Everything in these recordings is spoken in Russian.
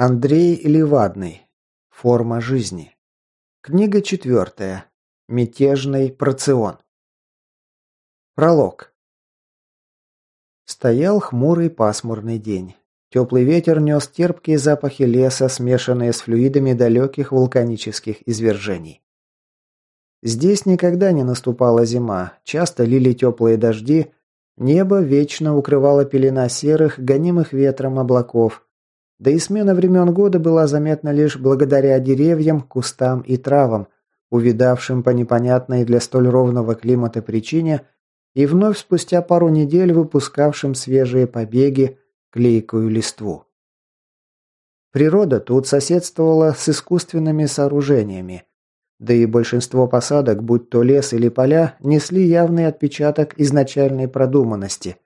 Андрей Левадный. Форма жизни. Книга четвертая. Мятежный процион. Пролог. Стоял хмурый пасмурный день. Теплый ветер нес терпкие запахи леса, смешанные с флюидами далеких вулканических извержений. Здесь никогда не наступала зима, часто лили теплые дожди, небо вечно укрывала пелена серых, гонимых ветром облаков, да и смена времен года была заметна лишь благодаря деревьям, кустам и травам, увидавшим по непонятной для столь ровного климата причине и вновь спустя пару недель выпускавшим свежие побеги, клейкую листву. Природа тут соседствовала с искусственными сооружениями, да и большинство посадок, будь то лес или поля, несли явный отпечаток изначальной продуманности,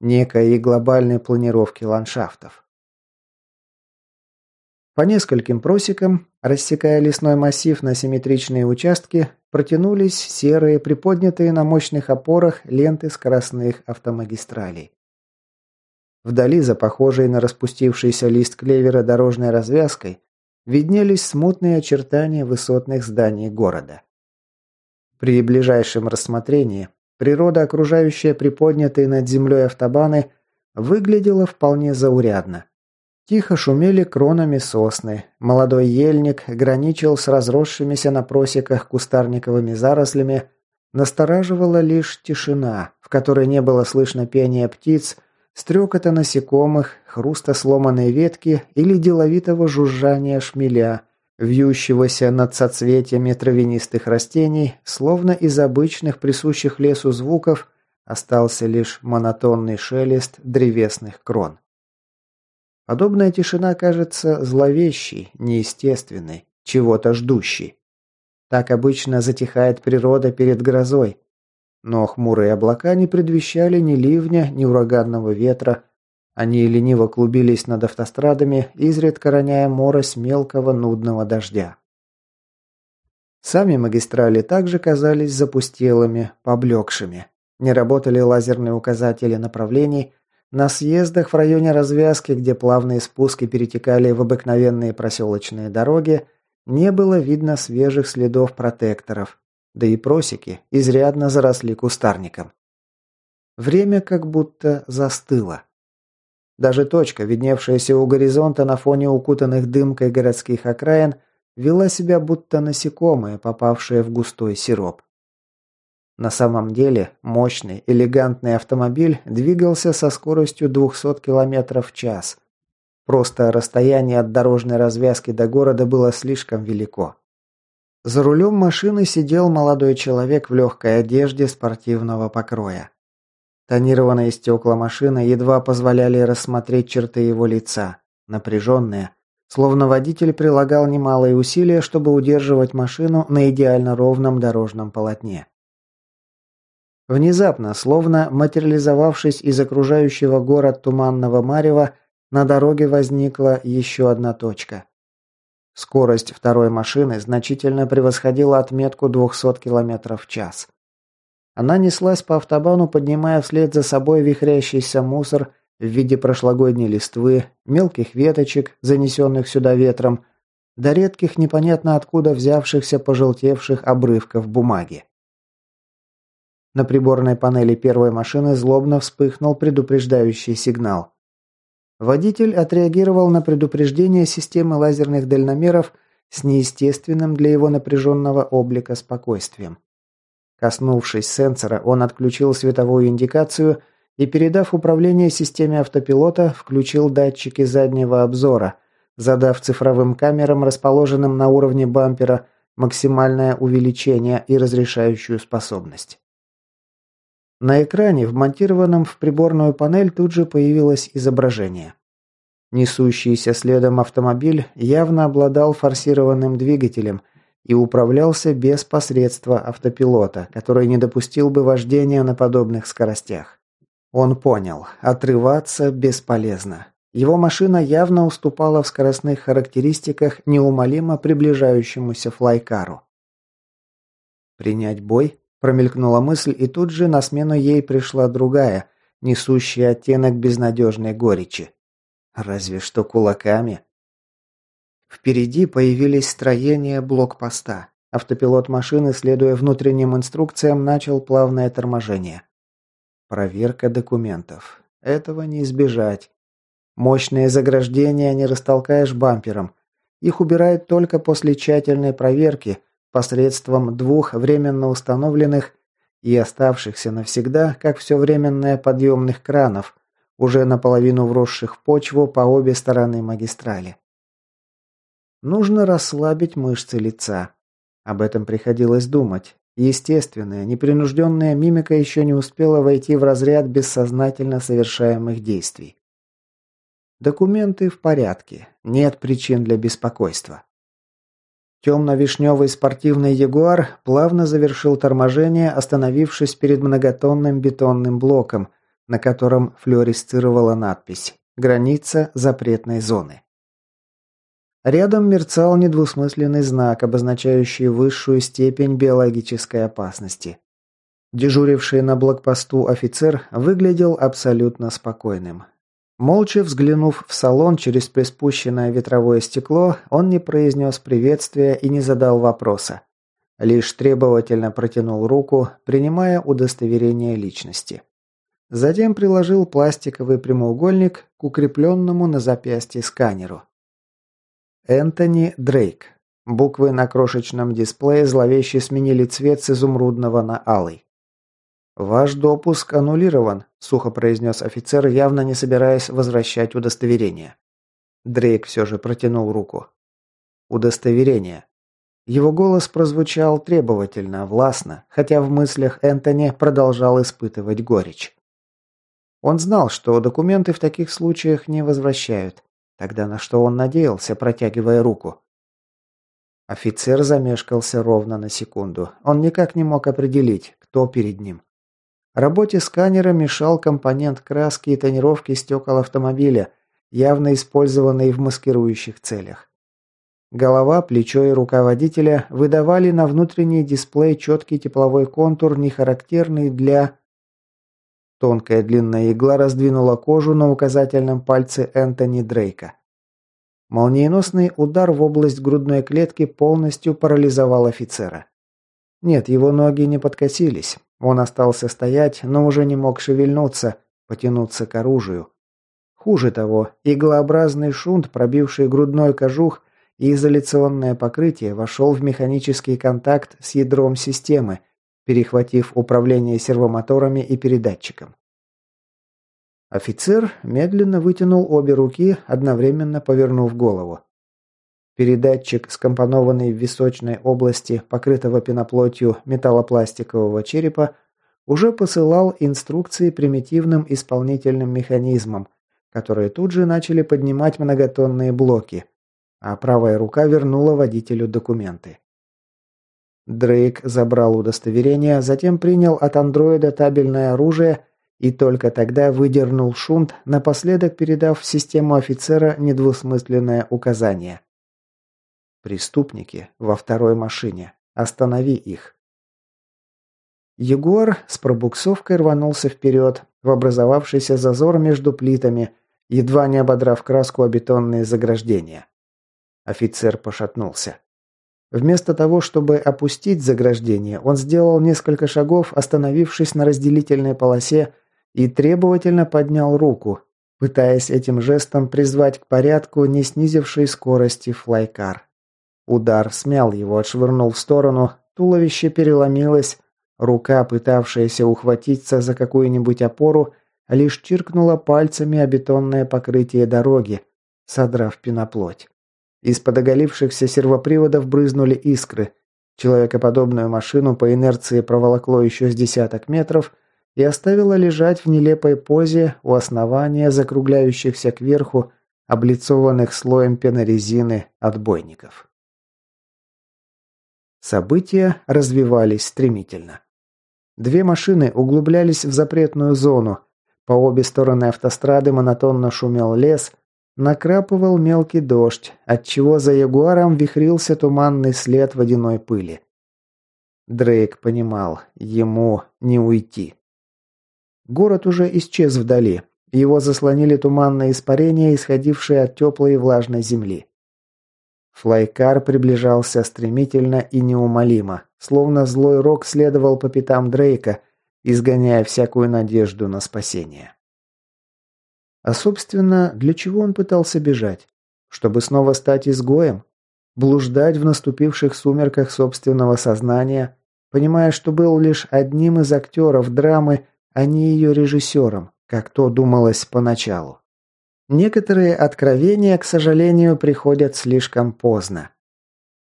некой глобальной планировки ландшафтов. По нескольким просекам, рассекая лесной массив на симметричные участки, протянулись серые, приподнятые на мощных опорах ленты скоростных автомагистралей. Вдали, за похожей на распустившийся лист клевера дорожной развязкой, виднелись смутные очертания высотных зданий города. При ближайшем рассмотрении природа, окружающая приподнятые над землей автобаны, выглядела вполне заурядно. Тихо шумели кронами сосны. Молодой ельник граничил с разросшимися на просеках кустарниковыми зарослями. Настораживала лишь тишина, в которой не было слышно пения птиц, стрекота насекомых, хруста сломанной ветки или деловитого жужжания шмеля, вьющегося над соцветиями травянистых растений, словно из обычных присущих лесу звуков остался лишь монотонный шелест древесных крон. Подобная тишина кажется зловещей, неестественной, чего-то ждущей. Так обычно затихает природа перед грозой. Но хмурые облака не предвещали ни ливня, ни ураганного ветра. Они лениво клубились над автострадами, изредка роняя морось мелкого нудного дождя. Сами магистрали также казались запустелыми, поблекшими. Не работали лазерные указатели направлений, на съездах в районе развязки, где плавные спуски перетекали в обыкновенные проселочные дороги, не было видно свежих следов протекторов, да и просеки изрядно заросли кустарником. Время как будто застыло. Даже точка, видневшаяся у горизонта на фоне укутанных дымкой городских окраин, вела себя будто насекомое, попавшее в густой сироп. На самом деле, мощный, элегантный автомобиль двигался со скоростью 200 км в час. Просто расстояние от дорожной развязки до города было слишком велико. За рулем машины сидел молодой человек в легкой одежде спортивного покроя. Тонированные стекла машины едва позволяли рассмотреть черты его лица, напряженные, словно водитель прилагал немалые усилия, чтобы удерживать машину на идеально ровном дорожном полотне. Внезапно, словно материализовавшись из окружающего город туманного марева, на дороге возникла еще одна точка. Скорость второй машины значительно превосходила отметку 200 км в час. Она неслась по автобану, поднимая вслед за собой вихрящийся мусор в виде прошлогодней листвы, мелких веточек, занесенных сюда ветром, до редких непонятно откуда взявшихся пожелтевших обрывков бумаги. На приборной панели первой машины злобно вспыхнул предупреждающий сигнал. Водитель отреагировал на предупреждение системы лазерных дальномеров с неестественным для его напряженного облика спокойствием. Коснувшись сенсора, он отключил световую индикацию и, передав управление системе автопилота, включил датчики заднего обзора, задав цифровым камерам, расположенным на уровне бампера, максимальное увеличение и разрешающую способность. На экране, вмонтированном в приборную панель, тут же появилось изображение. Несущийся следом автомобиль явно обладал форсированным двигателем и управлялся без посредства автопилота, который не допустил бы вождения на подобных скоростях. Он понял, отрываться бесполезно. Его машина явно уступала в скоростных характеристиках неумолимо приближающемуся флайкару. Принять бой? Промелькнула мысль, и тут же на смену ей пришла другая, несущая оттенок безнадежной горечи. Разве что кулаками. Впереди появились строения блокпоста. Автопилот машины, следуя внутренним инструкциям, начал плавное торможение. Проверка документов. Этого не избежать. Мощные заграждения не растолкаешь бампером. Их убирают только после тщательной проверки посредством двух временно установленных и оставшихся навсегда, как все временное, подъемных кранов, уже наполовину вросших в почву по обе стороны магистрали. Нужно расслабить мышцы лица. Об этом приходилось думать. Естественная, непринужденная мимика еще не успела войти в разряд бессознательно совершаемых действий. Документы в порядке. Нет причин для беспокойства. Темно-вишневый спортивный Ягуар плавно завершил торможение, остановившись перед многотонным бетонным блоком, на котором флюоресцировала надпись «Граница запретной зоны». Рядом мерцал недвусмысленный знак, обозначающий высшую степень биологической опасности. Дежуривший на блокпосту офицер выглядел абсолютно спокойным. Молча взглянув в салон через приспущенное ветровое стекло, он не произнес приветствия и не задал вопроса. Лишь требовательно протянул руку, принимая удостоверение личности. Затем приложил пластиковый прямоугольник к укрепленному на запястье сканеру. Энтони Дрейк. Буквы на крошечном дисплее зловеще сменили цвет с изумрудного на алый. «Ваш допуск аннулирован», – сухо произнес офицер, явно не собираясь возвращать удостоверение. Дрейк все же протянул руку. «Удостоверение». Его голос прозвучал требовательно, властно, хотя в мыслях Энтони продолжал испытывать горечь. Он знал, что документы в таких случаях не возвращают. Тогда на что он надеялся, протягивая руку? Офицер замешкался ровно на секунду. Он никак не мог определить, кто перед ним. Работе сканера мешал компонент краски и тонировки стекол автомобиля, явно использованный в маскирующих целях. Голова, плечо и рука водителя выдавали на внутренний дисплей четкий тепловой контур, не характерный для Тонкая длинная игла раздвинула кожу на указательном пальце Энтони Дрейка. Молниеносный удар в область грудной клетки полностью парализовал офицера. Нет, его ноги не подкосились. Он остался стоять, но уже не мог шевельнуться, потянуться к оружию. Хуже того, иглообразный шунт, пробивший грудной кожух и изоляционное покрытие, вошел в механический контакт с ядром системы, перехватив управление сервомоторами и передатчиком. Офицер медленно вытянул обе руки, одновременно повернув голову. Передатчик, скомпонованный в височной области, покрытого пеноплотью металлопластикового черепа, уже посылал инструкции примитивным исполнительным механизмам, которые тут же начали поднимать многотонные блоки, а правая рука вернула водителю документы. Дрейк забрал удостоверение, затем принял от андроида табельное оружие и только тогда выдернул шунт, напоследок передав в систему офицера недвусмысленное указание. «Преступники во второй машине. Останови их». Егор с пробуксовкой рванулся вперед, в образовавшийся зазор между плитами, едва не ободрав краску о бетонные заграждения. Офицер пошатнулся. Вместо того, чтобы опустить заграждение, он сделал несколько шагов, остановившись на разделительной полосе и требовательно поднял руку, пытаясь этим жестом призвать к порядку не снизившей скорости флайкар. Удар смял его, отшвырнул в сторону, туловище переломилось, рука, пытавшаяся ухватиться за какую-нибудь опору, лишь чиркнула пальцами о бетонное покрытие дороги, содрав пеноплоть. Из-под оголившихся сервоприводов брызнули искры. Человекоподобную машину по инерции проволокло еще с десяток метров и оставило лежать в нелепой позе у основания закругляющихся кверху, облицованных слоем пенорезины отбойников. События развивались стремительно. Две машины углублялись в запретную зону. По обе стороны автострады монотонно шумел лес, Накрапывал мелкий дождь, отчего за ягуаром вихрился туманный след водяной пыли. Дрейк понимал, ему не уйти. Город уже исчез вдали. Его заслонили туманные испарения, исходившие от теплой и влажной земли. Флайкар приближался стремительно и неумолимо, словно злой рок следовал по пятам Дрейка, изгоняя всякую надежду на спасение. А собственно, для чего он пытался бежать? Чтобы снова стать изгоем? Блуждать в наступивших сумерках собственного сознания, понимая, что был лишь одним из актеров драмы, а не ее режиссером, как то думалось поначалу. Некоторые откровения, к сожалению, приходят слишком поздно.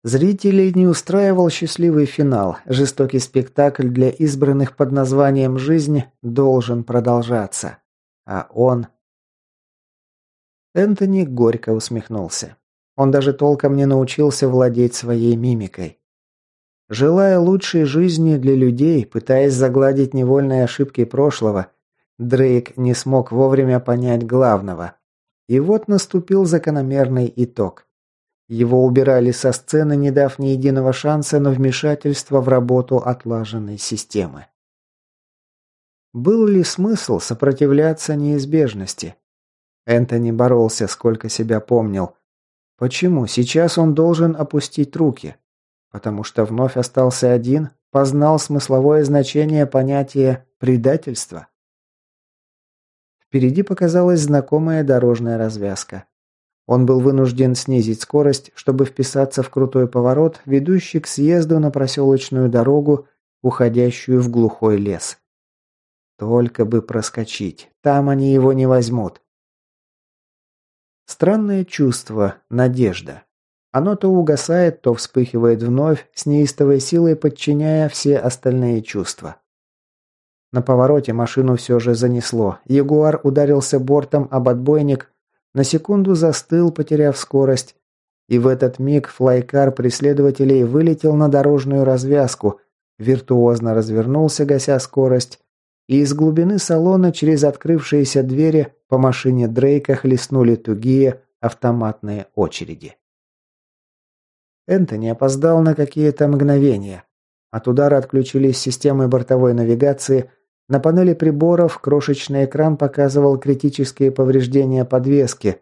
Зрителей не устраивал счастливый финал. Жестокий спектакль для избранных под названием «Жизнь» должен продолжаться. А он... Энтони горько усмехнулся. Он даже толком не научился владеть своей мимикой. Желая лучшей жизни для людей, пытаясь загладить невольные ошибки прошлого, Дрейк не смог вовремя понять главного. И вот наступил закономерный итог. Его убирали со сцены, не дав ни единого шанса на вмешательство в работу отлаженной системы. Был ли смысл сопротивляться неизбежности? Энтони боролся, сколько себя помнил. Почему сейчас он должен опустить руки? Потому что вновь остался один, познал смысловое значение понятия «предательство». Впереди показалась знакомая дорожная развязка. Он был вынужден снизить скорость, чтобы вписаться в крутой поворот, ведущий к съезду на проселочную дорогу, уходящую в глухой лес. Только бы проскочить, там они его не возьмут. Странное чувство, надежда. Оно то угасает, то вспыхивает вновь, с неистовой силой подчиняя все остальные чувства. На повороте машину все же занесло. Ягуар ударился бортом об отбойник, на секунду застыл, потеряв скорость. И в этот миг флайкар преследователей вылетел на дорожную развязку, виртуозно развернулся, гася скорость, и из глубины салона через открывшиеся двери по машине Дрейка хлестнули тугие автоматные очереди. Энтони опоздал на какие-то мгновения. От удара отключились системы бортовой навигации – на панели приборов крошечный экран показывал критические повреждения подвески.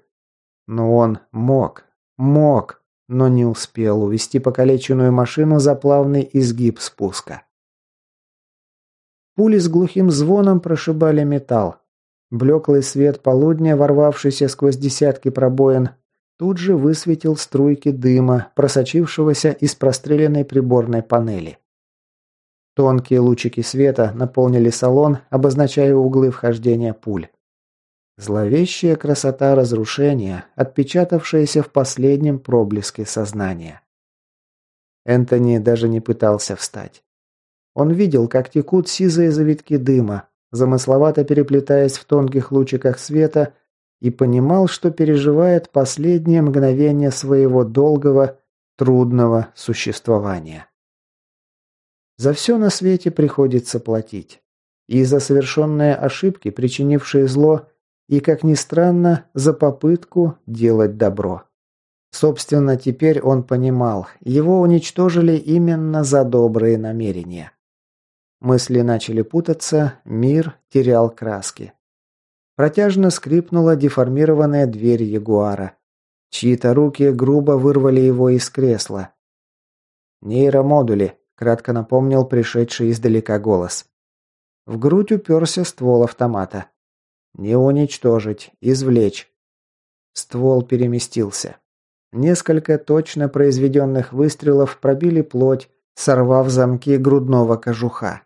Но он мог, мог, но не успел увести покалеченную машину за плавный изгиб спуска. Пули с глухим звоном прошибали металл. Блеклый свет полудня, ворвавшийся сквозь десятки пробоин, тут же высветил струйки дыма, просочившегося из простреленной приборной панели. Тонкие лучики света наполнили салон, обозначая углы вхождения пуль. Зловещая красота разрушения, отпечатавшаяся в последнем проблеске сознания. Энтони даже не пытался встать. Он видел, как текут сизые завитки дыма, замысловато переплетаясь в тонких лучиках света, и понимал, что переживает последнее мгновение своего долгого, трудного существования. За все на свете приходится платить. И за совершенные ошибки, причинившие зло, и, как ни странно, за попытку делать добро. Собственно, теперь он понимал, его уничтожили именно за добрые намерения. Мысли начали путаться, мир терял краски. Протяжно скрипнула деформированная дверь Ягуара. Чьи-то руки грубо вырвали его из кресла. Нейромодули, кратко напомнил пришедший издалека голос. В грудь уперся ствол автомата. Не уничтожить, извлечь. Ствол переместился. Несколько точно произведенных выстрелов пробили плоть, сорвав замки грудного кожуха.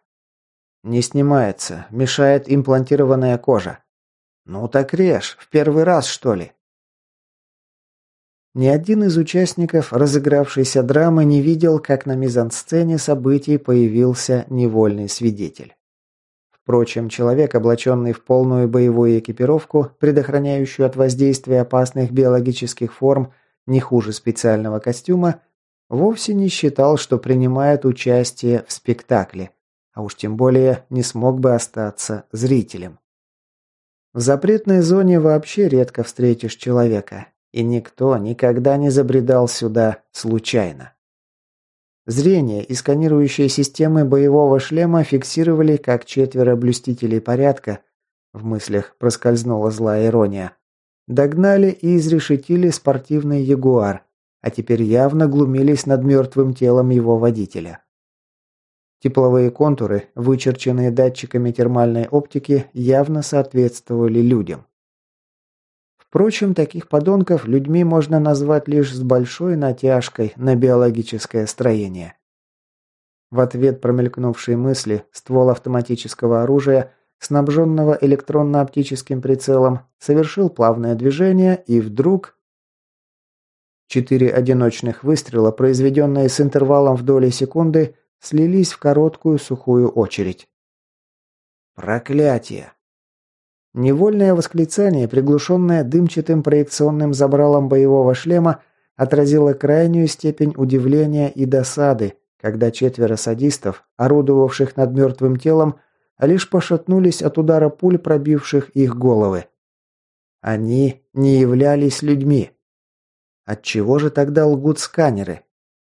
Не снимается, мешает имплантированная кожа. Ну так режь, в первый раз что ли? Ни один из участников разыгравшейся драмы не видел, как на мизансцене событий появился невольный свидетель. Впрочем, человек, облаченный в полную боевую экипировку, предохраняющую от воздействия опасных биологических форм не хуже специального костюма, вовсе не считал, что принимает участие в спектакле, а уж тем более не смог бы остаться зрителем. В запретной зоне вообще редко встретишь человека, и никто никогда не забредал сюда случайно. Зрение и сканирующие системы боевого шлема фиксировали, как четверо блюстителей порядка, в мыслях проскользнула злая ирония, догнали и изрешетили спортивный ягуар, а теперь явно глумились над мертвым телом его водителя. Тепловые контуры, вычерченные датчиками термальной оптики, явно соответствовали людям. Впрочем, таких подонков людьми можно назвать лишь с большой натяжкой на биологическое строение. В ответ промелькнувшие мысли ствол автоматического оружия, снабженного электронно-оптическим прицелом, совершил плавное движение и вдруг... Четыре одиночных выстрела, произведенные с интервалом в доли секунды, слились в короткую сухую очередь. Проклятие! Невольное восклицание, приглушенное дымчатым проекционным забралом боевого шлема, отразило крайнюю степень удивления и досады, когда четверо садистов, орудовавших над мертвым телом, лишь пошатнулись от удара пуль, пробивших их головы. Они не являлись людьми. Отчего же тогда лгут сканеры?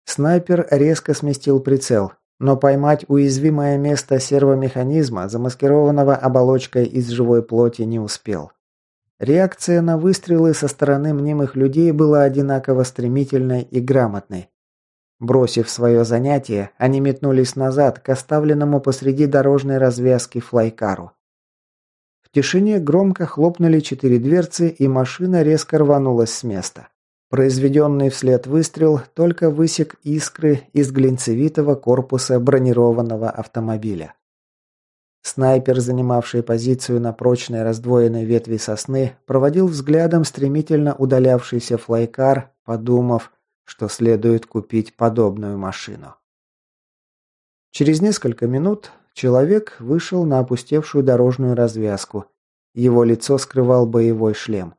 Снайпер резко сместил прицел, но поймать уязвимое место сервомеханизма, замаскированного оболочкой из живой плоти, не успел. Реакция на выстрелы со стороны мнимых людей была одинаково стремительной и грамотной. Бросив свое занятие, они метнулись назад к оставленному посреди дорожной развязки флайкару. В тишине громко хлопнули четыре дверцы, и машина резко рванулась с места. Произведенный вслед выстрел только высек искры из глинцевитого корпуса бронированного автомобиля. Снайпер, занимавший позицию на прочной раздвоенной ветви сосны, проводил взглядом стремительно удалявшийся флайкар, подумав, что следует купить подобную машину. Через несколько минут человек вышел на опустевшую дорожную развязку. Его лицо скрывал боевой шлем.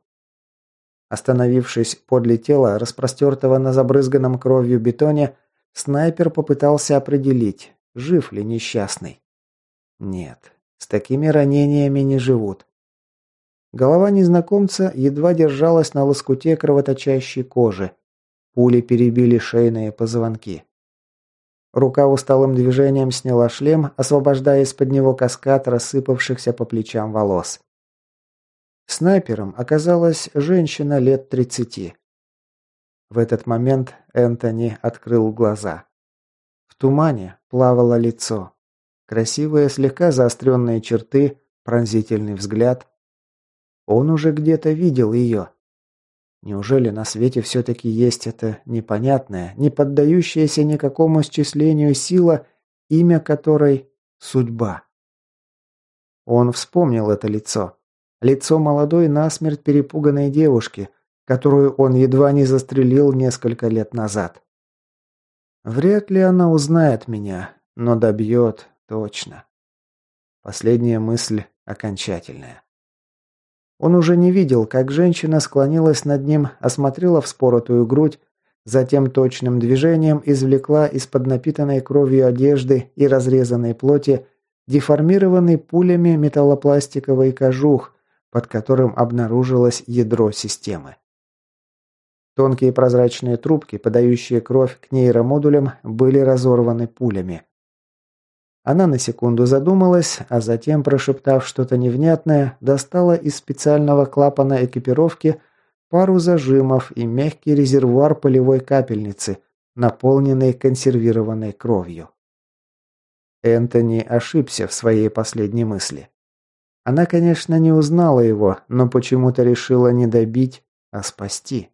Остановившись подле тела, распростертого на забрызганном кровью бетоне, снайпер попытался определить, жив ли несчастный. Нет, с такими ранениями не живут. Голова незнакомца едва держалась на лоскуте кровоточащей кожи. Пули перебили шейные позвонки. Рука усталым движением сняла шлем, освобождая из-под него каскад рассыпавшихся по плечам волос. Снайпером оказалась женщина лет 30. В этот момент Энтони открыл глаза. В тумане плавало лицо. Красивые, слегка заостренные черты, пронзительный взгляд. Он уже где-то видел ее. Неужели на свете все-таки есть эта непонятная, не поддающаяся никакому счислению сила, имя которой – судьба? Он вспомнил это лицо. Лицо молодой насмерть перепуганной девушки, которую он едва не застрелил несколько лет назад. Вряд ли она узнает меня, но добьет точно. Последняя мысль окончательная. Он уже не видел, как женщина склонилась над ним, осмотрела вспоротую грудь, затем точным движением извлекла из-под напитанной кровью одежды и разрезанной плоти деформированный пулями металлопластиковый кожух, под которым обнаружилось ядро системы. Тонкие прозрачные трубки, подающие кровь к нейромодулям, были разорваны пулями. Она на секунду задумалась, а затем, прошептав что-то невнятное, достала из специального клапана экипировки пару зажимов и мягкий резервуар полевой капельницы, наполненный консервированной кровью. Энтони ошибся в своей последней мысли. Она, конечно, не узнала его, но почему-то решила не добить, а спасти.